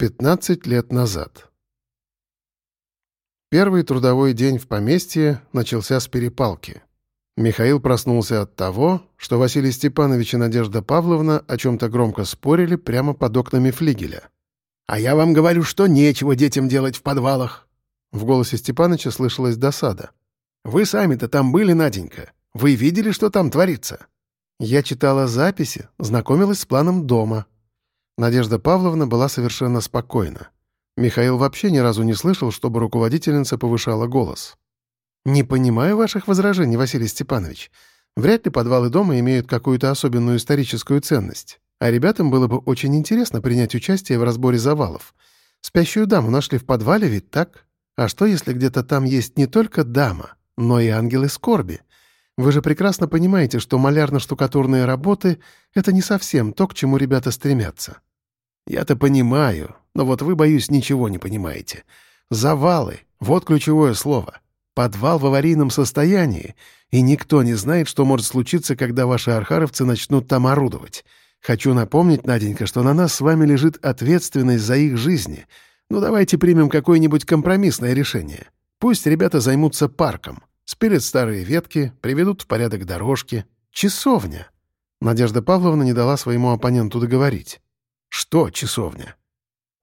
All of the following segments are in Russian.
15 лет назад. Первый трудовой день в поместье начался с перепалки. Михаил проснулся от того, что Василий Степанович и Надежда Павловна о чем-то громко спорили прямо под окнами флигеля. «А я вам говорю, что нечего детям делать в подвалах!» В голосе Степаныча слышалась досада. «Вы сами-то там были, Наденька? Вы видели, что там творится?» Я читала записи, знакомилась с планом дома, Надежда Павловна была совершенно спокойна. Михаил вообще ни разу не слышал, чтобы руководительница повышала голос. «Не понимаю ваших возражений, Василий Степанович. Вряд ли подвалы дома имеют какую-то особенную историческую ценность. А ребятам было бы очень интересно принять участие в разборе завалов. Спящую даму нашли в подвале, ведь так? А что, если где-то там есть не только дама, но и ангелы скорби? Вы же прекрасно понимаете, что малярно-штукатурные работы — это не совсем то, к чему ребята стремятся. Я-то понимаю, но вот вы, боюсь, ничего не понимаете. Завалы — вот ключевое слово. Подвал в аварийном состоянии, и никто не знает, что может случиться, когда ваши архаровцы начнут там орудовать. Хочу напомнить, Наденька, что на нас с вами лежит ответственность за их жизни. Ну давайте примем какое-нибудь компромиссное решение. Пусть ребята займутся парком. Спилят старые ветки, приведут в порядок дорожки. Часовня. Надежда Павловна не дала своему оппоненту договорить. Что часовня?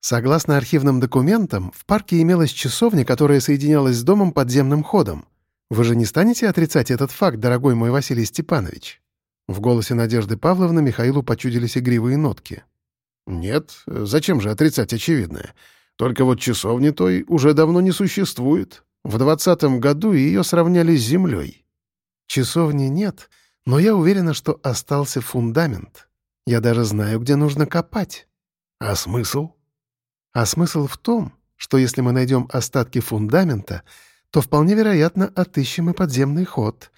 Согласно архивным документам, в парке имелась часовня, которая соединялась с домом подземным ходом. Вы же не станете отрицать этот факт, дорогой мой Василий Степанович?» В голосе Надежды Павловны Михаилу почудились игривые нотки. «Нет, зачем же отрицать очевидное? Только вот часовни той уже давно не существует. В двадцатом году ее сравняли с землей». «Часовни нет, но я уверена, что остался фундамент», я даже знаю, где нужно копать. А смысл? А смысл в том, что если мы найдем остатки фундамента, то вполне вероятно отыщем и подземный ход.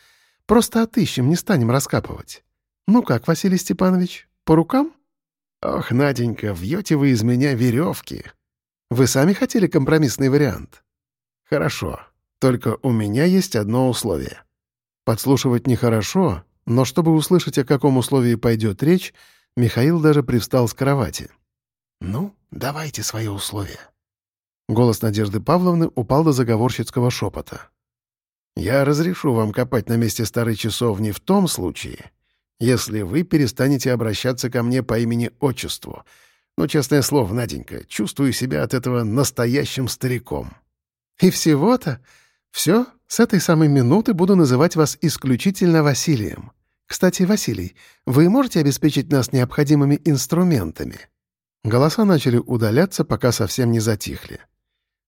Просто отыщем, не станем раскапывать. Ну как, Василий Степанович, по рукам? Ох, Наденька, вьете вы из меня веревки. Вы сами хотели компромиссный вариант? Хорошо. Только у меня есть одно условие. Подслушивать нехорошо, но чтобы услышать, о каком условии пойдет речь, Михаил даже привстал с кровати. «Ну, давайте свои условия». Голос Надежды Павловны упал до заговорщицкого шепота. «Я разрешу вам копать на месте старой часовни в том случае, если вы перестанете обращаться ко мне по имени-отчеству. Но, честное слово, Наденька, чувствую себя от этого настоящим стариком». «И всего-то? Все, с этой самой минуты буду называть вас исключительно Василием. Кстати, Василий, вы можете обеспечить нас необходимыми инструментами?» Голоса начали удаляться, пока совсем не затихли.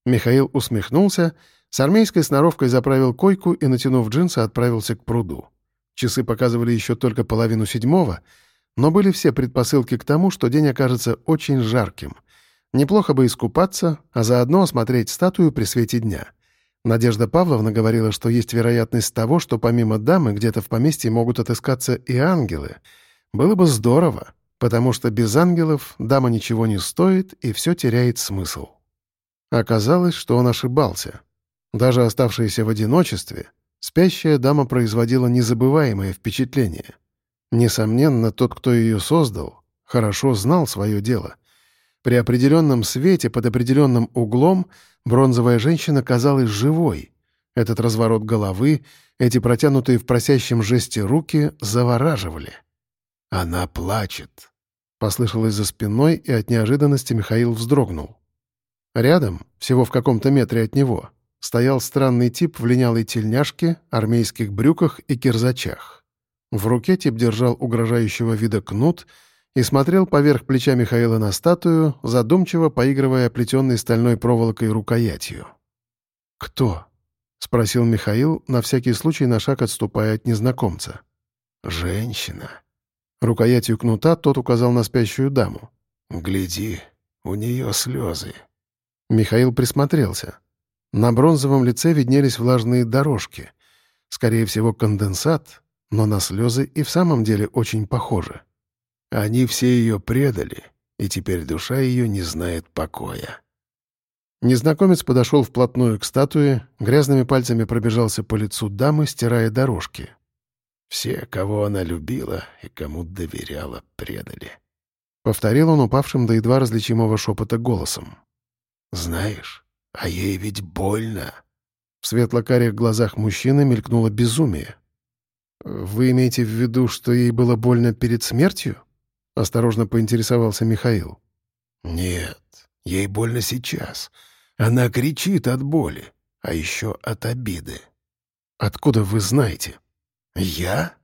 Михаил усмехнулся, с армейской сноровкой заправил койку и, натянув джинсы, отправился к пруду. Часы показывали еще только половину седьмого, но были все предпосылки к тому, что день окажется очень жарким. Неплохо бы искупаться, а заодно осмотреть статую при свете дня — Надежда Павловна говорила, что есть вероятность того, что помимо дамы где-то в поместье могут отыскаться и ангелы. Было бы здорово, потому что без ангелов дама ничего не стоит и все теряет смысл. Оказалось, что он ошибался. Даже оставшаяся в одиночестве, спящая дама производила незабываемое впечатление. Несомненно, тот, кто ее создал, хорошо знал свое дело. При определенном свете, под определенным углом — Бронзовая женщина казалась живой. Этот разворот головы, эти протянутые в просящем жесте руки завораживали. «Она плачет», — послышалось за спиной, и от неожиданности Михаил вздрогнул. Рядом, всего в каком-то метре от него, стоял странный тип в линялой тельняшке, армейских брюках и кирзачах. В руке тип держал угрожающего вида кнут — и смотрел поверх плеча Михаила на статую, задумчиво поигрывая плетенной стальной проволокой рукоятью. «Кто?» — спросил Михаил, на всякий случай на шаг отступая от незнакомца. «Женщина». Рукоятью кнута тот указал на спящую даму. «Гляди, у нее слезы». Михаил присмотрелся. На бронзовом лице виднелись влажные дорожки. Скорее всего, конденсат, но на слезы и в самом деле очень похожи. Они все ее предали, и теперь душа ее не знает покоя. Незнакомец подошел вплотную к статуе, грязными пальцами пробежался по лицу дамы, стирая дорожки. Все, кого она любила и кому доверяла, предали. — повторил он упавшим до едва различимого шепота голосом. «Знаешь, а ей ведь больно». В светло-карих глазах мужчины мелькнуло безумие. «Вы имеете в виду, что ей было больно перед смертью?» — осторожно поинтересовался Михаил. «Нет, ей больно сейчас. Она кричит от боли, а еще от обиды». «Откуда вы знаете?» «Я?»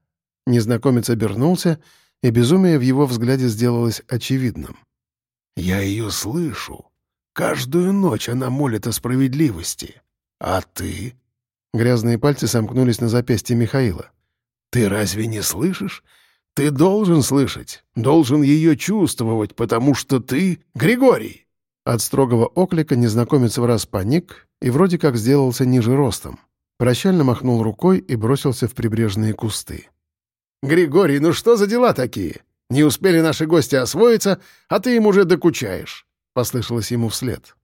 Незнакомец обернулся, и безумие в его взгляде сделалось очевидным. «Я ее слышу. Каждую ночь она молит о справедливости. А ты?» Грязные пальцы сомкнулись на запястье Михаила. «Ты разве не слышишь? Ты должен слышать, должен ее чувствовать, потому что ты Григорий!» От строгого оклика незнакомец в раз паник и вроде как сделался ниже ростом. Прощально махнул рукой и бросился в прибрежные кусты. «Григорий, ну что за дела такие? Не успели наши гости освоиться, а ты им уже докучаешь!» — послышалось ему вслед.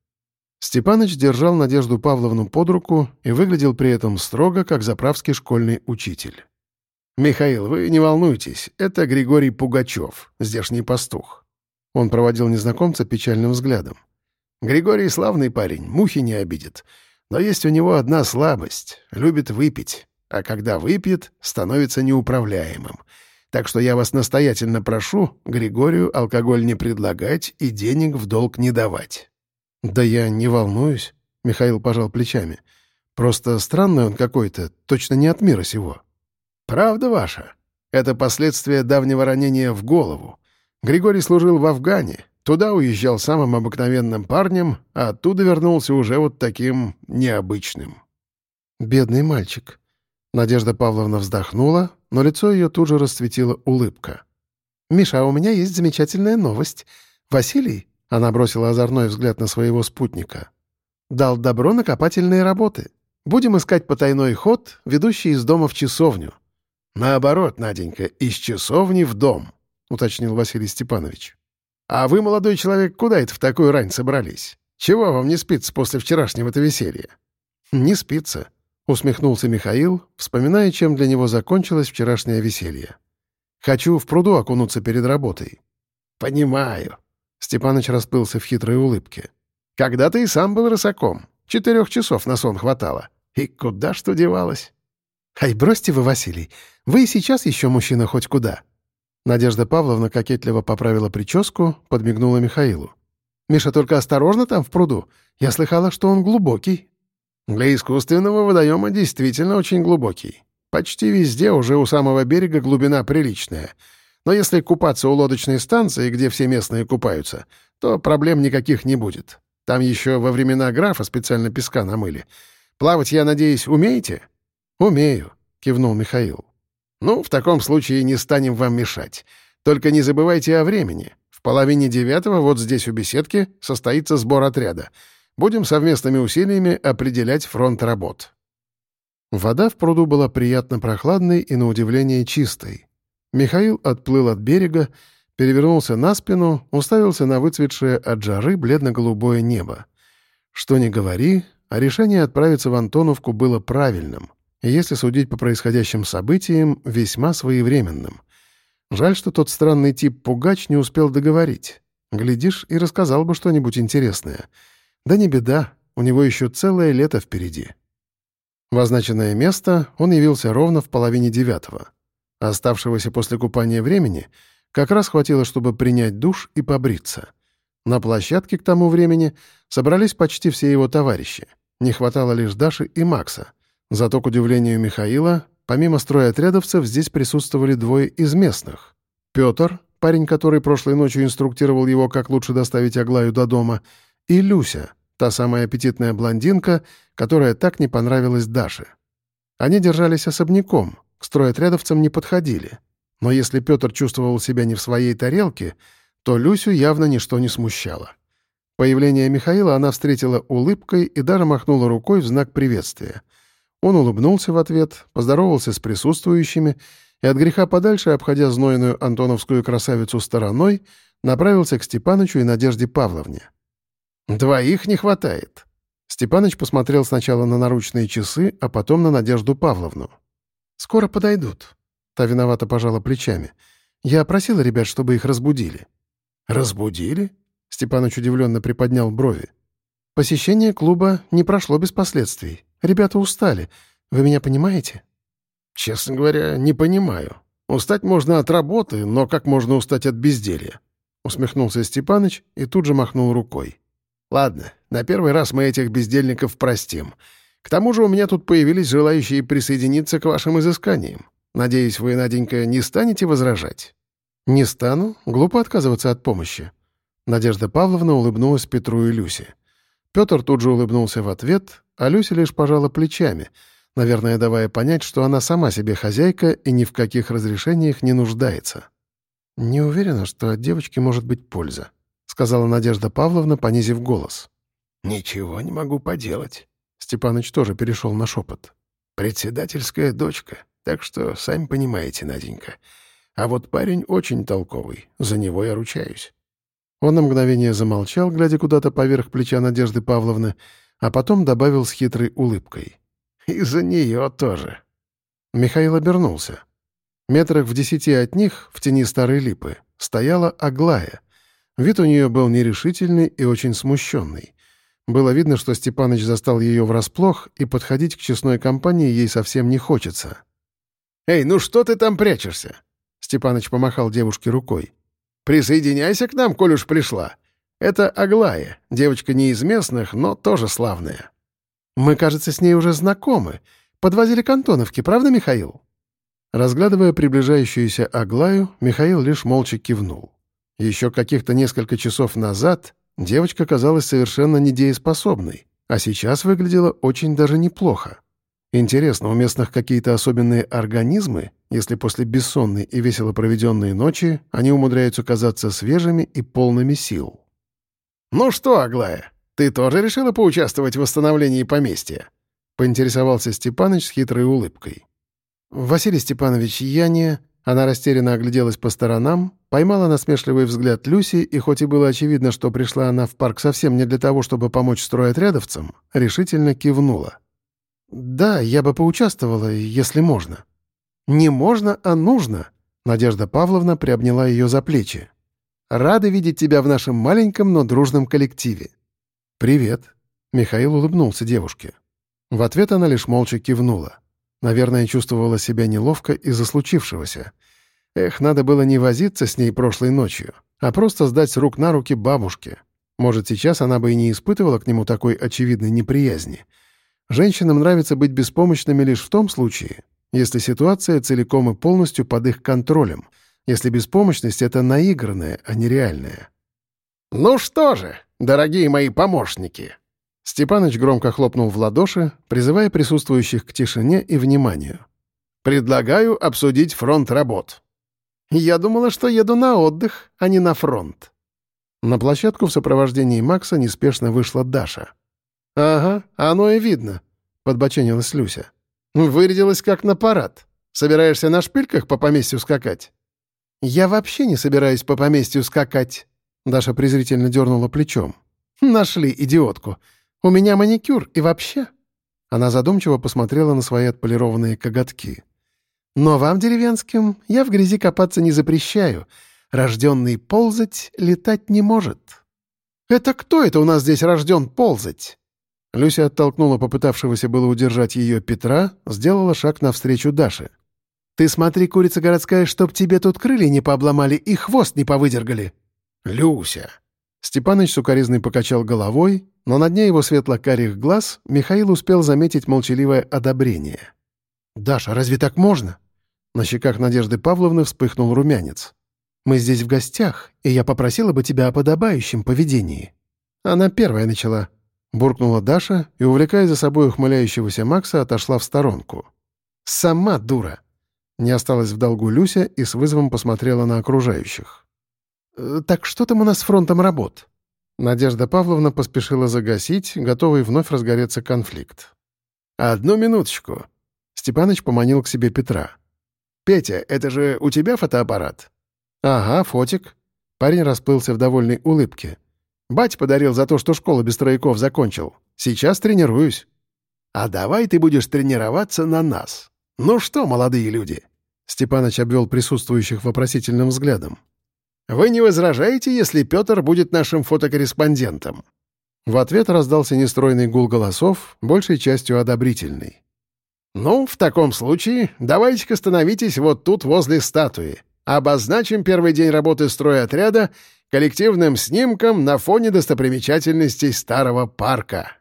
Степаныч держал Надежду Павловну под руку и выглядел при этом строго, как заправский школьный учитель. «Михаил, вы не волнуйтесь, это Григорий Пугачев, здешний пастух». Он проводил незнакомца печальным взглядом. «Григорий славный парень, мухи не обидит. Но есть у него одна слабость — любит выпить. А когда выпьет, становится неуправляемым. Так что я вас настоятельно прошу Григорию алкоголь не предлагать и денег в долг не давать». «Да я не волнуюсь», — Михаил пожал плечами. «Просто странный он какой-то, точно не от мира сего». «Правда ваша? Это последствия давнего ранения в голову. Григорий служил в Афгане, туда уезжал самым обыкновенным парнем, а оттуда вернулся уже вот таким необычным». «Бедный мальчик». Надежда Павловна вздохнула, но лицо ее тут же расцветила улыбка. «Миша, а у меня есть замечательная новость. Василий, — она бросила озорной взгляд на своего спутника, — дал добро на копательные работы. Будем искать потайной ход, ведущий из дома в часовню. «Наоборот, Наденька, из часовни в дом», — уточнил Василий Степанович. «А вы, молодой человек, куда это в такую рань собрались? Чего вам не спится после вчерашнего-то веселья?» «Не спится», — усмехнулся Михаил, вспоминая, чем для него закончилось вчерашнее веселье. «Хочу в пруду окунуться перед работой». «Понимаю», — Степаныч расплылся в хитрой улыбке. «Когда ты и сам был рысаком. Четырех часов на сон хватало. И куда что девалось?» «Ай, бросьте вы, Василий. Вы и сейчас еще мужчина хоть куда». Надежда Павловна кокетливо поправила прическу, подмигнула Михаилу. «Миша, только осторожно там в пруду. Я слыхала, что он глубокий». «Для искусственного водоема действительно очень глубокий. Почти везде уже у самого берега глубина приличная. Но если купаться у лодочной станции, где все местные купаются, то проблем никаких не будет. Там еще во времена графа специально песка намыли. Плавать, я надеюсь, умеете?» «Умею», — кивнул Михаил. «Ну, в таком случае не станем вам мешать. Только не забывайте о времени. В половине девятого вот здесь у беседки состоится сбор отряда. Будем совместными усилиями определять фронт работ». Вода в пруду была приятно прохладной и, на удивление, чистой. Михаил отплыл от берега, перевернулся на спину, уставился на выцветшее от жары бледно-голубое небо. Что ни говори, а решение отправиться в Антоновку было правильным — если судить по происходящим событиям, весьма своевременным. Жаль, что тот странный тип Пугач не успел договорить. Глядишь, и рассказал бы что-нибудь интересное. Да не беда, у него еще целое лето впереди. В означенное место он явился ровно в половине девятого. Оставшегося после купания времени как раз хватило, чтобы принять душ и побриться. На площадке к тому времени собрались почти все его товарищи. Не хватало лишь Даши и Макса — Зато, к удивлению Михаила, помимо строя отрядовцев, здесь присутствовали двое из местных. Петр, парень, который прошлой ночью инструктировал его, как лучше доставить Аглаю до дома, и Люся, та самая аппетитная блондинка, которая так не понравилась Даше. Они держались особняком, к стройотрядовцам не подходили. Но если Петр чувствовал себя не в своей тарелке, то Люсю явно ничто не смущало. Появление Михаила она встретила улыбкой и даже махнула рукой в знак приветствия — он улыбнулся в ответ, поздоровался с присутствующими и от греха подальше, обходя знойную антоновскую красавицу стороной, направился к Степанычу и Надежде Павловне. «Двоих не хватает». Степаныч посмотрел сначала на наручные часы, а потом на Надежду Павловну. «Скоро подойдут». Та виновато пожала плечами. «Я просила ребят, чтобы их разбудили». «Разбудили?» — Степаныч удивленно приподнял брови. «Посещение клуба не прошло без последствий. Ребята устали. Вы меня понимаете?» «Честно говоря, не понимаю. Устать можно от работы, но как можно устать от безделья?» Усмехнулся Степаныч и тут же махнул рукой. «Ладно, на первый раз мы этих бездельников простим. К тому же у меня тут появились желающие присоединиться к вашим изысканиям. Надеюсь, вы, Наденька, не станете возражать?» «Не стану. Глупо отказываться от помощи». Надежда Павловна улыбнулась Петру и Люсе. Петр тут же улыбнулся в ответ, а Люся лишь пожала плечами, наверное, давая понять, что она сама себе хозяйка и ни в каких разрешениях не нуждается. «Не уверена, что от девочки может быть польза», — сказала Надежда Павловна, понизив голос. «Ничего не могу поделать». Степаныч тоже перешел на шепот. «Председательская дочка, так что сами понимаете, Наденька. А вот парень очень толковый, за него я ручаюсь». Он на мгновение замолчал, глядя куда-то поверх плеча Надежды Павловны, а потом добавил с хитрой улыбкой. «И за нее тоже». Михаил обернулся. Метрах в десяти от них, в тени старой липы, стояла Аглая. Вид у нее был нерешительный и очень смущенный. Было видно, что Степаныч застал ее врасплох, и подходить к честной компании ей совсем не хочется. «Эй, ну что ты там прячешься?» Степаныч помахал девушке рукой. «Присоединяйся к нам, коль уж пришла. Это Аглая, девочка не из местных, но тоже славная». «Мы, кажется, с ней уже знакомы. Подвозили к Антоновке, правда, Михаил?» Разглядывая приближающуюся Аглаю, Михаил лишь молча кивнул. Еще каких-то несколько часов назад девочка казалась совершенно недееспособной, а сейчас выглядела очень даже неплохо. Интересно, у местных какие-то особенные организмы, если после бессонной и весело проведенной ночи они умудряются казаться свежими и полными сил. «Ну что, Аглая, ты тоже решила поучаствовать в восстановлении поместья?» — поинтересовался Степаныч с хитрой улыбкой. «Василий Степанович, я не...» Она растерянно огляделась по сторонам, поймала насмешливый взгляд Люси, и хоть и было очевидно, что пришла она в парк совсем не для того, чтобы помочь стройотрядовцам, решительно кивнула. «Да, я бы поучаствовала, если можно». «Не можно, а нужно», — Надежда Павловна приобняла ее за плечи. «Рады видеть тебя в нашем маленьком, но дружном коллективе». «Привет», — Михаил улыбнулся девушке. В ответ она лишь молча кивнула. Наверное, чувствовала себя неловко из-за случившегося. Эх, надо было не возиться с ней прошлой ночью, а просто сдать с рук на руки бабушке. Может, сейчас она бы и не испытывала к нему такой очевидной неприязни — Женщинам нравится быть беспомощными лишь в том случае, если ситуация целиком и полностью под их контролем, если беспомощность — это наигранная, а не реальная. «Ну что же, дорогие мои помощники!» Степаныч громко хлопнул в ладоши, призывая присутствующих к тишине и вниманию. «Предлагаю обсудить фронт работ». «Я думала, что еду на отдых, а не на фронт». На площадку в сопровождении Макса неспешно вышла Даша. «Ага, оно и видно», — подбоченилась Люся. «Вырядилась как на парад. Собираешься на шпильках по поместью скакать?» «Я вообще не собираюсь по поместью скакать», — Даша презрительно дернула плечом. «Нашли идиотку. У меня маникюр и вообще...» Она задумчиво посмотрела на свои отполированные коготки. «Но вам, деревенским, я в грязи копаться не запрещаю. Рожденный ползать летать не может». «Это кто это у нас здесь рожден ползать?» Люся оттолкнула попытавшегося было удержать ее Петра, сделала шаг навстречу Даше. «Ты смотри, курица городская, чтоб тебе тут крылья не пообломали и хвост не повыдергали!» «Люся!» Степаныч сукоризный покачал головой, но на дне его светло-карих глаз Михаил успел заметить молчаливое одобрение. «Даша, разве так можно?» На щеках Надежды Павловны вспыхнул румянец. «Мы здесь в гостях, и я попросила бы тебя о подобающем поведении». Она первая начала. Буркнула Даша и, увлекая за собой ухмыляющегося Макса, отошла в сторонку. «Сама дура!» Не осталась в долгу Люся и с вызовом посмотрела на окружающих. «Э, «Так что там у нас с фронтом работ?» Надежда Павловна поспешила загасить, готовый вновь разгореться конфликт. «Одну минуточку». Степаныч поманил к себе Петра. «Петя, это же у тебя фотоаппарат?» «Ага, фотик». Парень расплылся в довольной улыбке. Бать подарил за то, что школу без трояков закончил. Сейчас тренируюсь. А давай ты будешь тренироваться на нас. Ну что, молодые люди?» Степаныч обвел присутствующих вопросительным взглядом. Вы не возражаете, если Петр будет нашим фотокорреспондентом?» В ответ раздался нестройный гул голосов, большей частью одобрительный. «Ну, в таком случае давайте-ка становитесь вот тут возле статуи. Обозначим первый день работы стройотряда коллективным снимком на фоне достопримечательностей старого парка».